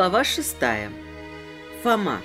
Глава шестая. Фома.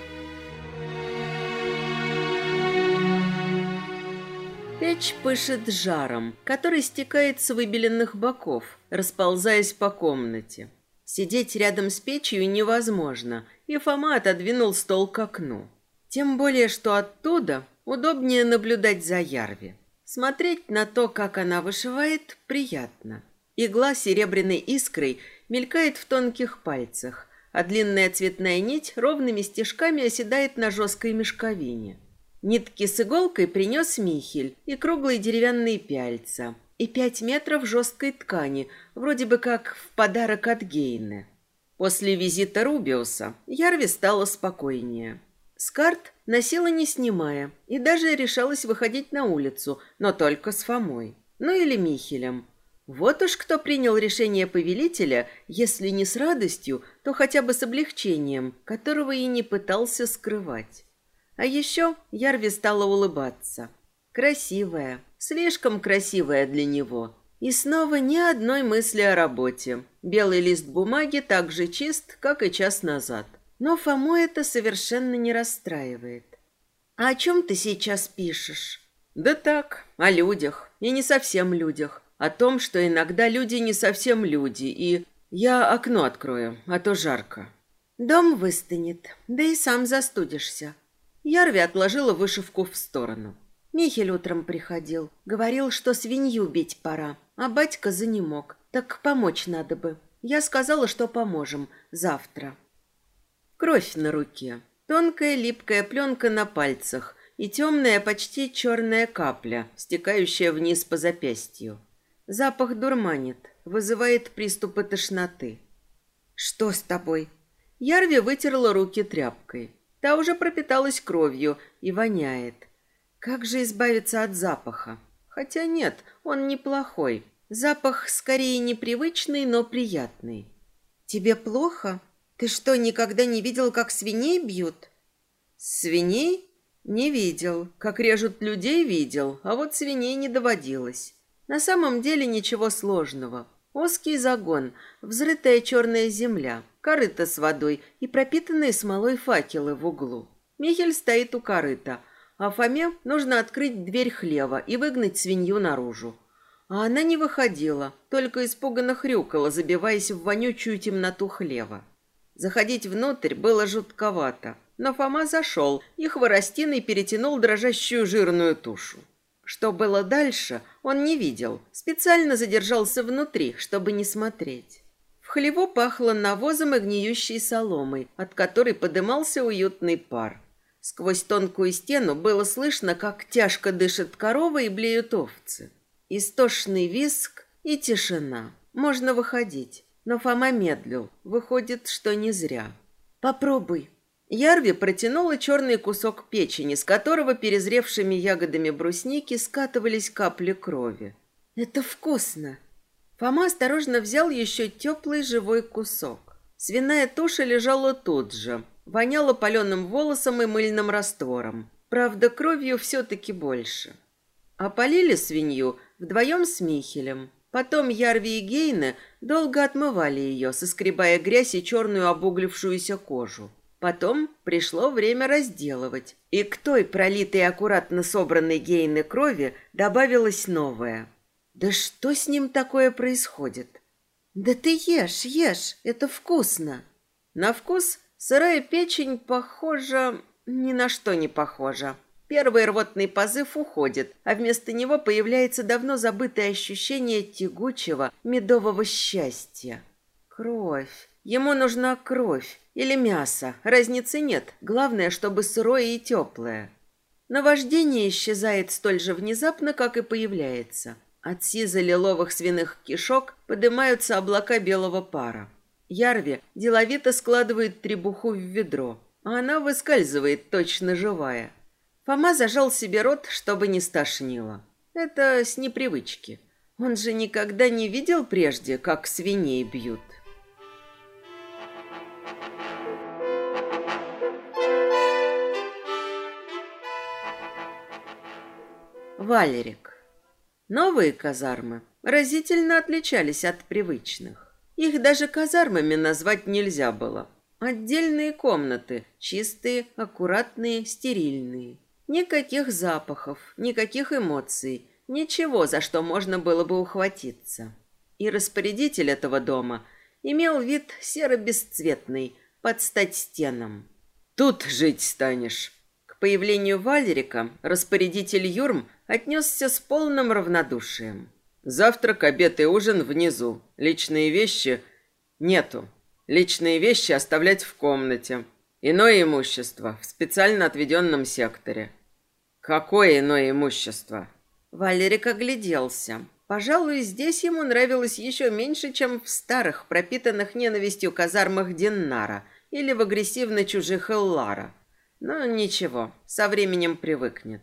Печь пышет жаром, который стекает с выбеленных боков, расползаясь по комнате. Сидеть рядом с печью невозможно, и Фома отодвинул стол к окну. Тем более, что оттуда удобнее наблюдать за Ярви. Смотреть на то, как она вышивает, приятно. Игла серебряной искрой мелькает в тонких пальцах, а длинная цветная нить ровными стежками оседает на жесткой мешковине. Нитки с иголкой принес Михель и круглые деревянные пяльца, и пять метров жесткой ткани, вроде бы как в подарок от Гейны. После визита Рубиуса Ярви стала спокойнее. Скарт носила не снимая и даже решалась выходить на улицу, но только с Фомой. Ну или Михелем. Вот уж кто принял решение повелителя, если не с радостью, то хотя бы с облегчением, которого и не пытался скрывать. А еще Ярви стала улыбаться. Красивая, слишком красивая для него. И снова ни одной мысли о работе. Белый лист бумаги так же чист, как и час назад. Но Фому это совершенно не расстраивает. «А о чем ты сейчас пишешь?» «Да так, о людях. И не совсем людях о том, что иногда люди не совсем люди, и я окно открою, а то жарко. Дом выстынет, да и сам застудишься. Ярви отложила вышивку в сторону. Михель утром приходил, говорил, что свинью бить пора, а батька за не мог, так помочь надо бы. Я сказала, что поможем завтра. Кровь на руке, тонкая липкая пленка на пальцах и темная почти черная капля, стекающая вниз по запястью. Запах дурманит, вызывает приступы тошноты. «Что с тобой?» Ярви вытерла руки тряпкой. Та уже пропиталась кровью и воняет. Как же избавиться от запаха? Хотя нет, он неплохой. Запах скорее непривычный, но приятный. «Тебе плохо? Ты что, никогда не видел, как свиней бьют?» «Свиней? Не видел. Как режут людей, видел, а вот свиней не доводилось. На самом деле ничего сложного. Узкий загон, взрытая черная земля, корыто с водой и пропитанные смолой факелы в углу. Михель стоит у корыта, а Фоме нужно открыть дверь хлева и выгнать свинью наружу. А она не выходила, только испуганно хрюкала, забиваясь в вонючую темноту хлева. Заходить внутрь было жутковато, но Фома зашел и хворостиной перетянул дрожащую жирную тушу. Что было дальше, он не видел, специально задержался внутри, чтобы не смотреть. В хлеву пахло навозом и гниющей соломой, от которой подымался уютный пар. Сквозь тонкую стену было слышно, как тяжко дышит корова и блеют овцы. Истошный виск и тишина. Можно выходить. Но Фома медлил. Выходит, что не зря. «Попробуй», Ярви протянула черный кусок печени, с которого перезревшими ягодами брусники скатывались капли крови. «Это вкусно!» Фома осторожно взял еще теплый живой кусок. Свиная туша лежала тут же, воняла паленым волосом и мыльным раствором. Правда, кровью все-таки больше. Опалили свинью вдвоем с Михелем. Потом Ярви и Гейна долго отмывали ее, соскребая грязь и черную обуглившуюся кожу. Потом пришло время разделывать, и к той пролитой аккуратно собранной гейны крови добавилось новое. Да что с ним такое происходит? Да ты ешь, ешь, это вкусно. На вкус сырая печень похожа... Ни на что не похожа. Первый рвотный позыв уходит, а вместо него появляется давно забытое ощущение тягучего медового счастья. Кровь. Ему нужна кровь. Или мясо. Разницы нет. Главное, чтобы сырое и теплое. Наваждение исчезает столь же внезапно, как и появляется. От сизо-лиловых свиных кишок поднимаются облака белого пара. Ярви деловито складывает требуху в ведро, а она выскальзывает, точно живая. Фома зажал себе рот, чтобы не стошнило. Это с непривычки. Он же никогда не видел прежде, как свиней бьют. Валерик. Новые казармы разительно отличались от привычных. Их даже казармами назвать нельзя было. Отдельные комнаты, чистые, аккуратные, стерильные. Никаких запахов, никаких эмоций, ничего, за что можно было бы ухватиться. И распорядитель этого дома имел вид серо-бесцветный, под стать стенам. «Тут жить станешь». К появлению Валерика распорядитель Юрм отнесся с полным равнодушием. «Завтрак, обед и ужин внизу. Личные вещи нету. Личные вещи оставлять в комнате. Иное имущество в специально отведенном секторе. Какое иное имущество? Валерик огляделся. Пожалуй, здесь ему нравилось еще меньше, чем в старых, пропитанных ненавистью казармах Диннара или в агрессивно чужих Эллара. Но ничего, со временем привыкнет.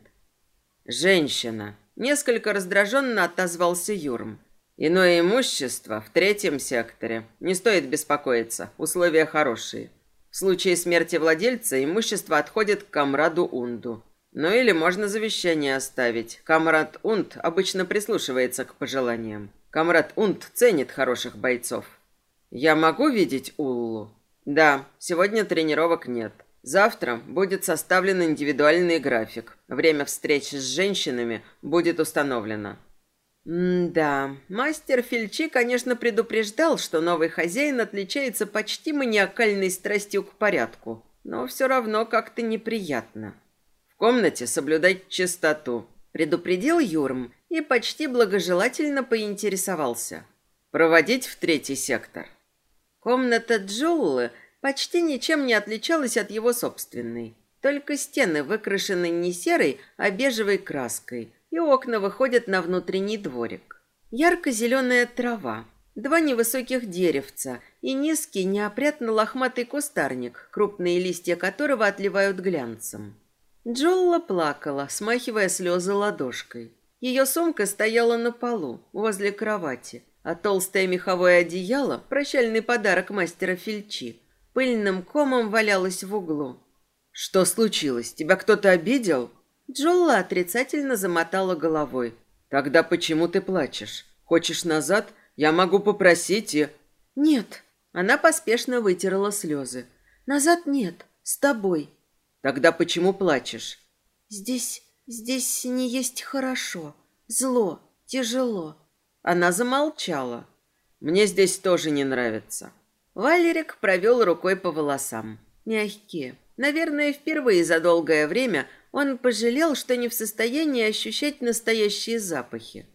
Женщина. Несколько раздраженно отозвался Юрм. Иное имущество в третьем секторе. Не стоит беспокоиться, условия хорошие. В случае смерти владельца имущество отходит к комраду Унду. Ну или можно завещание оставить. Камрад Унд обычно прислушивается к пожеланиям. Камрад Унд ценит хороших бойцов. Я могу видеть Уллу? Да, сегодня тренировок нет. Завтра будет составлен индивидуальный график. Время встреч с женщинами будет установлено. М-да, мастер Фильчи, конечно, предупреждал, что новый хозяин отличается почти маниакальной страстью к порядку, но все равно как-то неприятно. В комнате соблюдать чистоту, предупредил Юрм и почти благожелательно поинтересовался. Проводить в третий сектор. Комната Джоулы почти ничем не отличалась от его собственной. Только стены выкрашены не серой, а бежевой краской – и окна выходят на внутренний дворик. Ярко-зеленая трава, два невысоких деревца и низкий неопрятно-лохматый кустарник, крупные листья которого отливают глянцем. Джолла плакала, смахивая слезы ладошкой. Ее сумка стояла на полу, возле кровати, а толстое меховое одеяло, прощальный подарок мастера Фильчи, пыльным комом валялось в углу. «Что случилось? Тебя кто-то обидел?» Джолла отрицательно замотала головой. «Тогда почему ты плачешь? Хочешь назад? Я могу попросить и...» «Нет». Она поспешно вытерла слезы. «Назад нет. С тобой». «Тогда почему плачешь?» «Здесь... здесь не есть хорошо. Зло. Тяжело». Она замолчала. «Мне здесь тоже не нравится». Валерик провел рукой по волосам. Мягкие. Наверное, впервые за долгое время он пожалел, что не в состоянии ощущать настоящие запахи.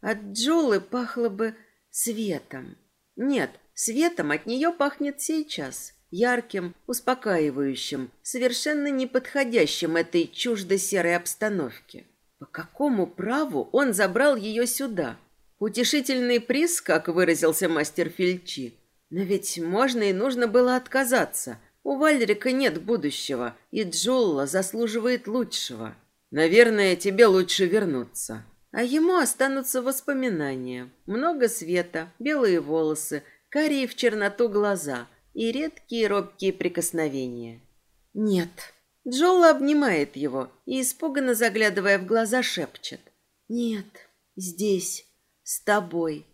От Джулы пахло бы светом. Нет, светом от нее пахнет сейчас. Ярким, успокаивающим, совершенно неподходящим этой чуждо-серой обстановке. По какому праву он забрал ее сюда? Утешительный приз, как выразился мастер Фильчи. Но ведь можно и нужно было отказаться – у Вальрика нет будущего, и Джолла заслуживает лучшего. Наверное, тебе лучше вернуться. А ему останутся воспоминания. Много света, белые волосы, карие в черноту глаза и редкие робкие прикосновения. Нет. Джолла обнимает его и, испуганно заглядывая в глаза, шепчет. Нет, здесь, с тобой.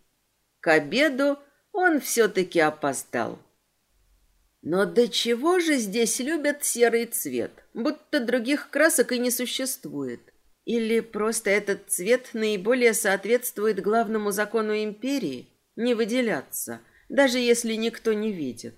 К обеду он все-таки опоздал. Но до чего же здесь любят серый цвет? Будто других красок и не существует. Или просто этот цвет наиболее соответствует главному закону империи? Не выделяться, даже если никто не видит.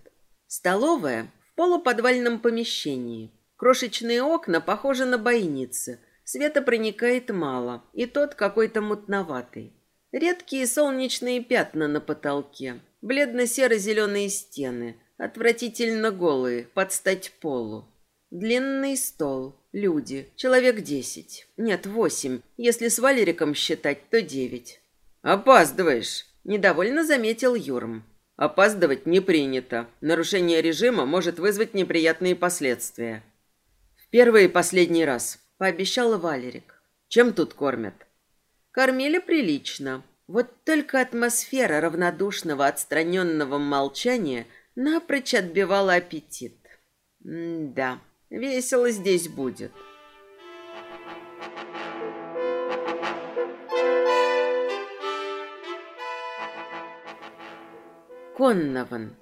Столовая в полуподвальном помещении. Крошечные окна похожи на бойницы. Света проникает мало, и тот какой-то мутноватый. Редкие солнечные пятна на потолке, бледно-серо-зеленые стены – отвратительно голые, под стать полу. Длинный стол, люди, человек десять. Нет, восемь. Если с Валериком считать, то девять. «Опаздываешь», — недовольно заметил Юрм. «Опаздывать не принято. Нарушение режима может вызвать неприятные последствия». «В первый и последний раз», — пообещал Валерик. «Чем тут кормят?» «Кормили прилично. Вот только атмосфера равнодушного отстраненного молчания — напрочь отбивала аппетит. М да, весело здесь будет. Коннован.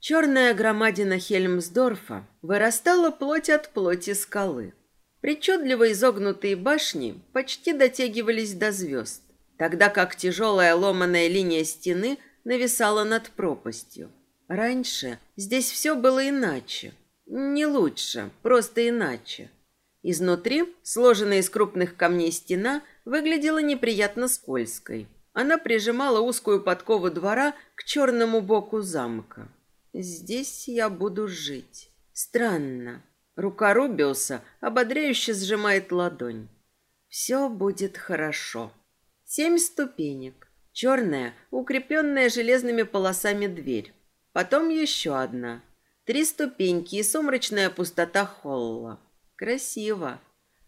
Черная громадина Хельмсдорфа вырастала плоть от плоти скалы. Причудливо изогнутые башни почти дотягивались до звезд, тогда как тяжелая ломаная линия стены нависала над пропастью. Раньше здесь все было иначе. Не лучше, просто иначе. Изнутри, сложенная из крупных камней стена, выглядела неприятно скользкой. Она прижимала узкую подкову двора к черному боку замка. Здесь я буду жить. Странно. Рука Рубиуса ободряюще сжимает ладонь. Все будет хорошо. Семь ступенек. Черная, укрепленная железными полосами дверь. Потом еще одна. Три ступеньки и сумрачная пустота холла. Красиво.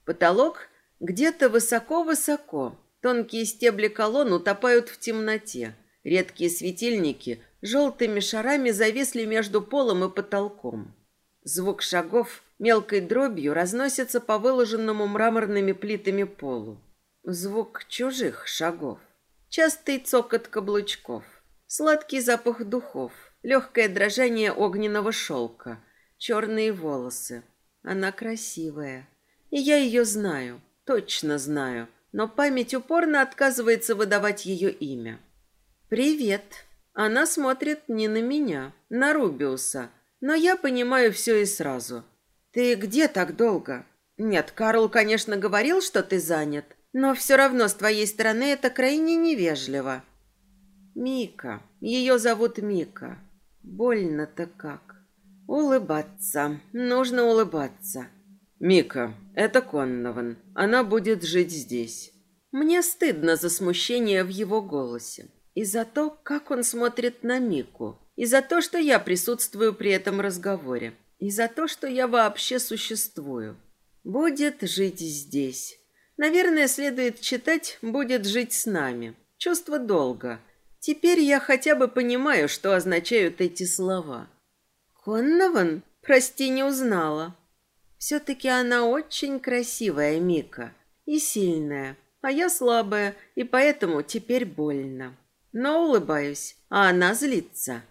Потолок где-то высоко-высоко. Тонкие стебли колонн утопают в темноте. Редкие светильники желтыми шарами зависли между полом и потолком. Звук шагов мелкой дробью разносится по выложенному мраморными плитами полу. Звук чужих шагов. Частый цокот каблучков. Сладкий запах духов. Легкое дрожание огненного шелка. Черные волосы. Она красивая. И я ее знаю. Точно знаю. Но память упорно отказывается выдавать ее имя. «Привет», она смотрит не на меня, на Рубиуса. Но я понимаю все и сразу. Ты где так долго? Нет, Карл, конечно, говорил, что ты занят. Но все равно с твоей стороны это крайне невежливо. Мика. Ее зовут Мика. Больно-то как. Улыбаться. Нужно улыбаться. Мика, это Коннован. Она будет жить здесь. Мне стыдно за смущение в его голосе. И за то, как он смотрит на Мику. И за то, что я присутствую при этом разговоре. И за то, что я вообще существую. Будет жить здесь. Наверное, следует читать «будет жить с нами». Чувство долга. Теперь я хотя бы понимаю, что означают эти слова. Коннован? Прости, не узнала. Все-таки она очень красивая, Мика. И сильная. А я слабая, и поэтому теперь больно но улыбаюсь, а она злится.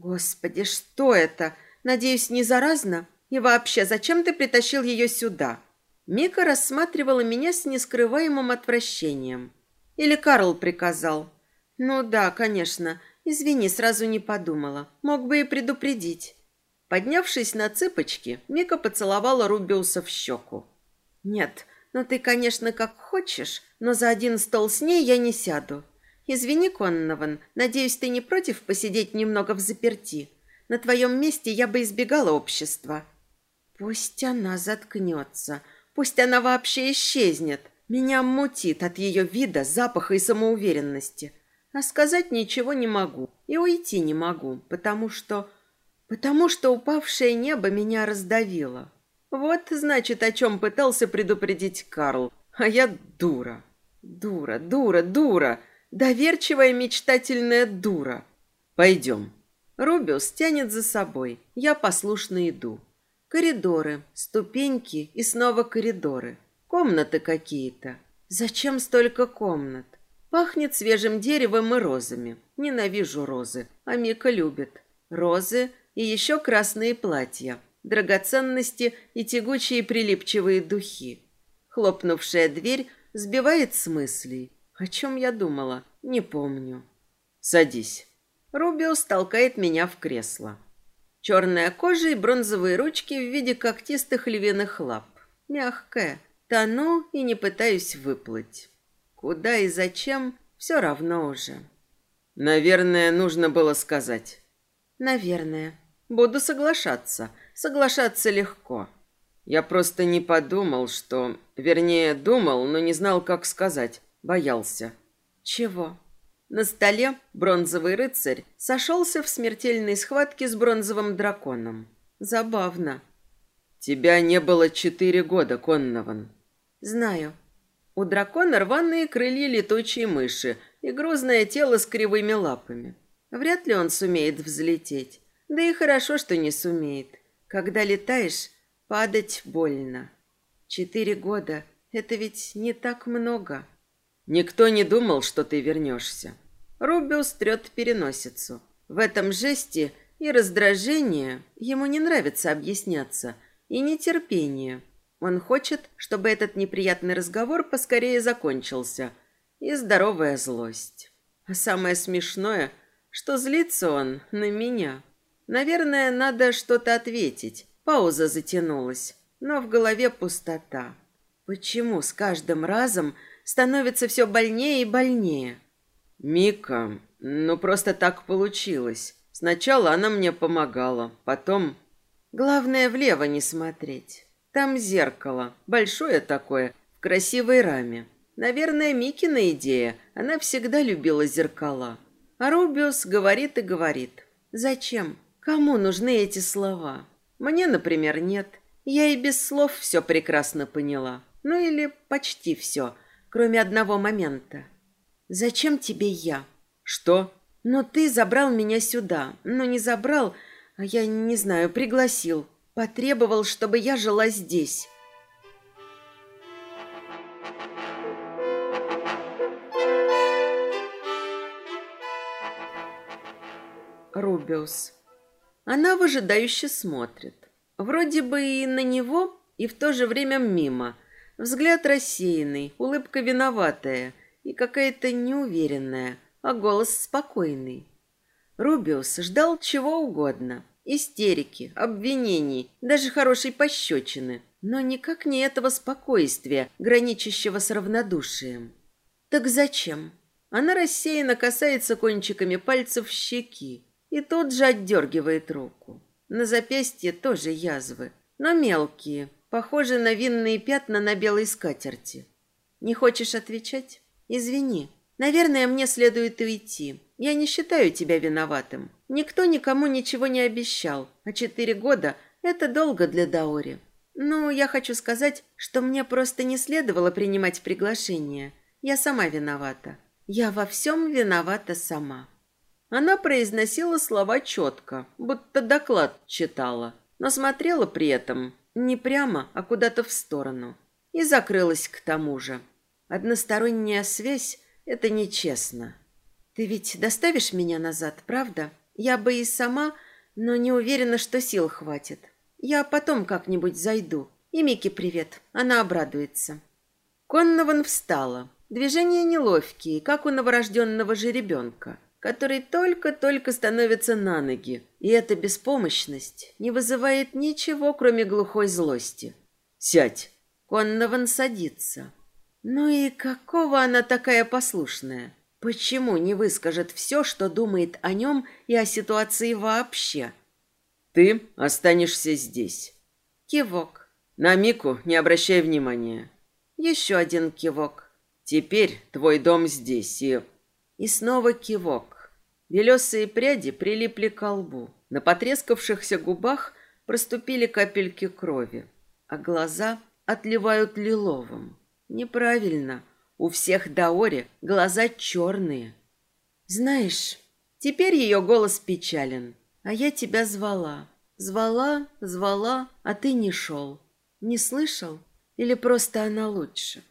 Господи, что это? Надеюсь, не заразно? И вообще, зачем ты притащил ее сюда? Мика рассматривала меня с нескрываемым отвращением. Или Карл приказал? Ну да, конечно. Извини, сразу не подумала. Мог бы и предупредить. Поднявшись на цыпочки, Мика поцеловала Рубиуса в щеку. Нет, ну ты, конечно, как хочешь, но за один стол с ней я не сяду. «Извини, Коннован, надеюсь, ты не против посидеть немного в заперти? На твоем месте я бы избегала общества». «Пусть она заткнется, пусть она вообще исчезнет. Меня мутит от ее вида, запаха и самоуверенности. А сказать ничего не могу и уйти не могу, потому что... потому что упавшее небо меня раздавило. Вот, значит, о чем пытался предупредить Карл. А я дура. Дура, дура, дура. Доверчивая мечтательная дура. Пойдем. Рубиус тянет за собой. Я послушно иду. Коридоры, ступеньки и снова коридоры. Комнаты какие-то. Зачем столько комнат? Пахнет свежим деревом и розами. Ненавижу розы, а Мика любит. Розы и еще красные платья, драгоценности и тягучие прилипчивые духи. Хлопнувшая дверь сбивает с мыслей. О чем я думала? Не помню. Садись. Рубиус толкает меня в кресло. Черная кожа и бронзовые ручки в виде когтистых львиных лап. Мягкая. Тону и не пытаюсь выплыть. Куда и зачем, все равно уже. Наверное, нужно было сказать. Наверное. Буду соглашаться. Соглашаться легко. Я просто не подумал, что... Вернее, думал, но не знал, как сказать. Боялся. Чего? На столе бронзовый рыцарь сошелся в смертельной схватке с бронзовым драконом. Забавно. Тебя не было четыре года, Коннован. Знаю. У дракона рваные крылья летучей мыши и грузное тело с кривыми лапами. Вряд ли он сумеет взлететь. Да и хорошо, что не сумеет. Когда летаешь, падать больно. Четыре года — это ведь не так много. Никто не думал, что ты вернешься. Рубиус трет переносицу. В этом жесте И раздражение, ему не нравится объясняться, и нетерпение. Он хочет, чтобы этот неприятный разговор поскорее закончился. И здоровая злость. А самое смешное, что злится он на меня. Наверное, надо что-то ответить. Пауза затянулась, но в голове пустота. Почему с каждым разом становится все больнее и больнее? Мика, ну просто так получилось. Сначала она мне помогала, потом... Главное, влево не смотреть. Там зеркало, большое такое, в красивой раме. Наверное, Микина идея. Она всегда любила зеркала. А Рубиус говорит и говорит. Зачем? Кому нужны эти слова? Мне, например, нет. Я и без слов все прекрасно поняла. Ну или почти все, кроме одного момента. Зачем тебе я? Что? Но ты забрал меня сюда. Ну, не забрал, а я не знаю, пригласил. Потребовал, чтобы я жила здесь. Рубиус. Она выжидающе смотрит. Вроде бы и на него, и в то же время мимо. Взгляд рассеянный, улыбка виноватая и какая-то неуверенная – а голос спокойный. Рубиус ждал чего угодно. Истерики, обвинений, даже хорошей пощечины. Но никак не этого спокойствия, граничащего с равнодушием. Так зачем? Она рассеянно касается кончиками пальцев щеки и тут же отдергивает руку. На запястье тоже язвы, но мелкие, похожие на винные пятна на белой скатерти. Не хочешь отвечать? Извини. Наверное, мне следует уйти. Я не считаю тебя виноватым. Никто никому ничего не обещал, а четыре года – это долго для Даори. Ну, я хочу сказать, что мне просто не следовало принимать приглашение. Я сама виновата. Я во всем виновата сама. Она произносила слова четко, будто доклад читала, но смотрела при этом не прямо, а куда-то в сторону. И закрылась к тому же. Односторонняя связь это нечестно. Ты ведь доставишь меня назад, правда? Я бы и сама, но не уверена, что сил хватит. Я потом как-нибудь зайду. И Мике привет, она обрадуется. Коннован встала. Движения неловкие, как у новорожденного жеребенка, который только-только становится на ноги. И эта беспомощность не вызывает ничего, кроме глухой злости. «Сядь!» Коннован садится. Ну и какого она такая послушная? Почему не выскажет все, что думает о нем и о ситуации вообще? Ты останешься здесь. Кивок. На Мику не обращай внимания. Еще один кивок. Теперь твой дом здесь и... И снова кивок. Белесые пряди прилипли к лбу. На потрескавшихся губах проступили капельки крови, а глаза отливают лиловым. Неправильно. У всех Даори глаза черные. Знаешь, теперь ее голос печален. А я тебя звала. Звала, звала, а ты не шел. Не слышал? Или просто она лучше?